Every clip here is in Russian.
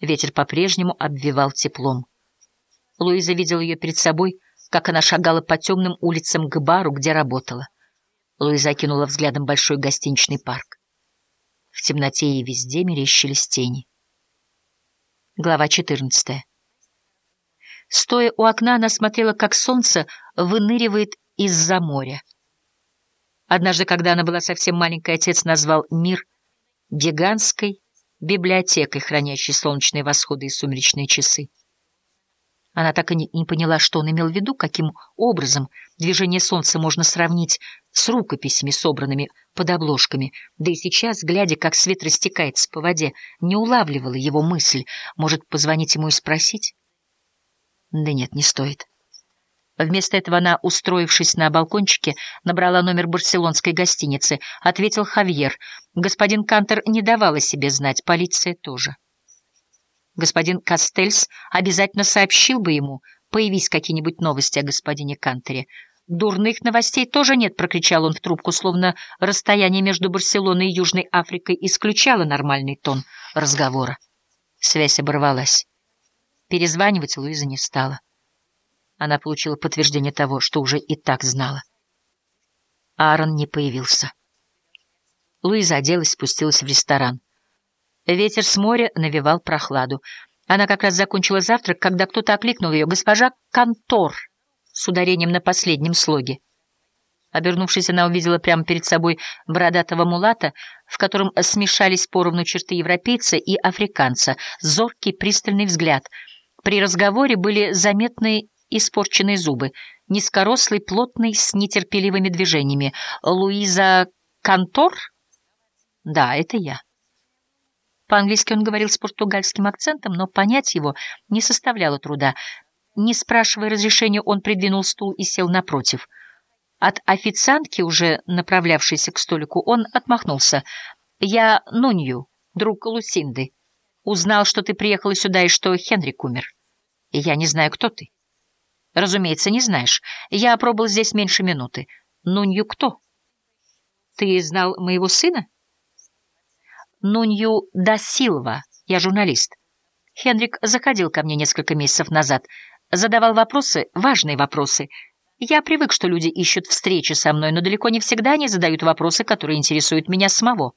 Ветер по-прежнему обвивал теплом. Луиза видела ее перед собой, как она шагала по темным улицам к бару, где работала. Луиза окинула взглядом большой гостиничный парк. В темноте и везде мерещились тени. Глава 14. Стоя у окна, она смотрела, как солнце выныривает из-за моря. Однажды, когда она была совсем маленькой, отец назвал мир гигантской библиотекой, хранящей солнечные восходы и сумеречные часы. Она так и не, поняла, что он имел в виду, каким образом движение солнца можно сравнить с рукописями, собранными под обложками. Да и сейчас, глядя, как свет растекается по воде, не улавливала его мысль. Может, позвонить ему и спросить? Да нет, не стоит. Вместо этого она, устроившись на балкончике, набрала номер барселонской гостиницы. Ответил Хавьер. Господин Кантер не давал о себе знать, полиция тоже. Господин Кастельс обязательно сообщил бы ему, появись какие-нибудь новости о господине Кантере. «Дурных новостей тоже нет», — прокричал он в трубку, словно расстояние между Барселоной и Южной Африкой исключало нормальный тон разговора. Связь оборвалась. Перезванивать Луиза не стала. Она получила подтверждение того, что уже и так знала. Аарон не появился. Луиза оделась, спустилась в ресторан. Ветер с моря навевал прохладу. Она как раз закончила завтрак, когда кто-то окликнул ее «Госпожа Контор» с ударением на последнем слоге. Обернувшись, она увидела прямо перед собой бородатого мулата, в котором смешались поровну черты европейца и африканца, зоркий пристальный взгляд. При разговоре были заметны испорченные зубы, низкорослый, плотный, с нетерпеливыми движениями. «Луиза Контор?» «Да, это я». По-английски он говорил с португальским акцентом, но понять его не составляло труда. Не спрашивая разрешения, он придвинул стул и сел напротив. От официантки, уже направлявшейся к столику, он отмахнулся. «Я Нунью, друг Лусинды. Узнал, что ты приехала сюда и что Хенрик умер. Я не знаю, кто ты». «Разумеется, не знаешь. Я пробыл здесь меньше минуты. Нунью кто?» «Ты знал моего сына?» Нунью да Силва. Я журналист. Хенрик заходил ко мне несколько месяцев назад. Задавал вопросы, важные вопросы. Я привык, что люди ищут встречи со мной, но далеко не всегда они задают вопросы, которые интересуют меня самого.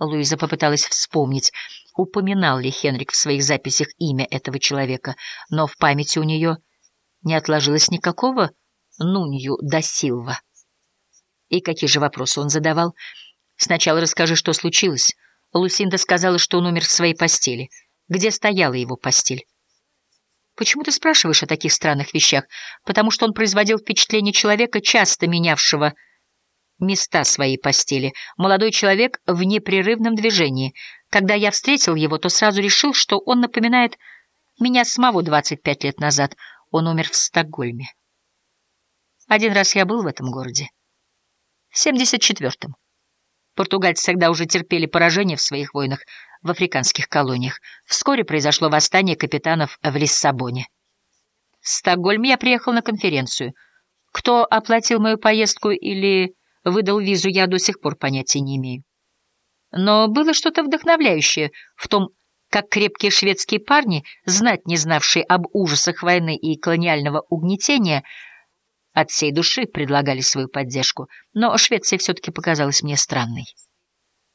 Луиза попыталась вспомнить, упоминал ли Хенрик в своих записях имя этого человека, но в памяти у нее не отложилось никакого Нунью да Силва. И какие же вопросы он задавал? Сначала расскажи, что случилось. Лусинда сказала, что он умер в своей постели. Где стояла его постель? Почему ты спрашиваешь о таких странных вещах? Потому что он производил впечатление человека, часто менявшего места своей постели. Молодой человек в непрерывном движении. Когда я встретил его, то сразу решил, что он напоминает меня самого 25 лет назад. Он умер в Стокгольме. Один раз я был в этом городе. В 74-м. Португальцы тогда уже терпели поражение в своих войнах в африканских колониях. Вскоре произошло восстание капитанов в Лиссабоне. В Стокгольм я приехал на конференцию. Кто оплатил мою поездку или выдал визу, я до сих пор понятия не имею. Но было что-то вдохновляющее в том, как крепкие шведские парни, знать не знавшие об ужасах войны и колониального угнетения, от всей души предлагали свою поддержку, но Швеция все-таки показалась мне странной.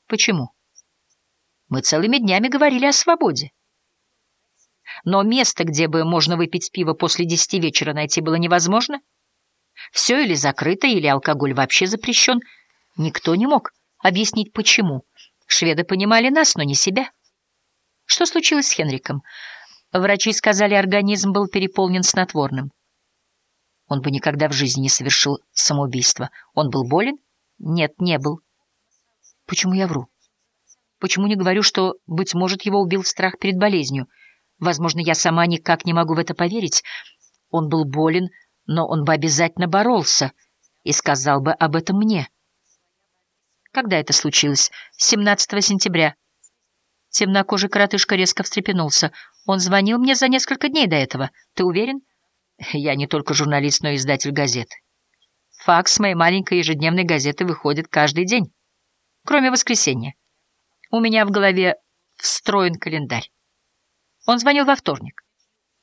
Почему? Мы целыми днями говорили о свободе. Но место, где бы можно выпить пиво после десяти вечера, найти было невозможно. Все или закрыто, или алкоголь вообще запрещен. Никто не мог объяснить, почему. Шведы понимали нас, но не себя. Что случилось с Хенриком? Врачи сказали, организм был переполнен снотворным. Он бы никогда в жизни не совершил самоубийство. Он был болен? Нет, не был. Почему я вру? Почему не говорю, что, быть может, его убил страх перед болезнью? Возможно, я сама никак не могу в это поверить. Он был болен, но он бы обязательно боролся и сказал бы об этом мне. Когда это случилось? 17 сентября. Темнокожий коротышка резко встрепенулся. Он звонил мне за несколько дней до этого. Ты уверен? Я не только журналист, но и издатель газеты. Факс моей маленькой ежедневной газеты выходит каждый день, кроме воскресенья. У меня в голове встроен календарь. Он звонил во вторник.